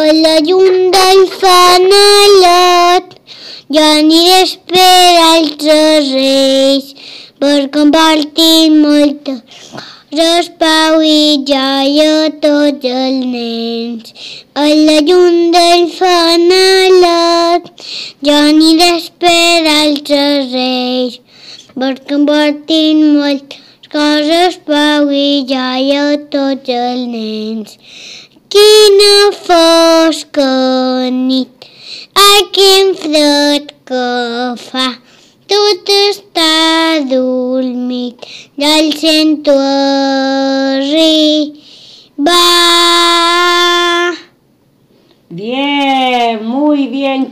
A la llum del fanalet jo aniré a esperar altres reis per compartir moltes coses, Pau i jo i a tots els nens. A la llum del fanalet jo aniré a esperar altres reis per compartir moltes coses, Pau i jo i a tots els nens. Quina fosca konik, akin kofa, tutusta dulmik, dalsen tuorri, va. Bien, muy bien.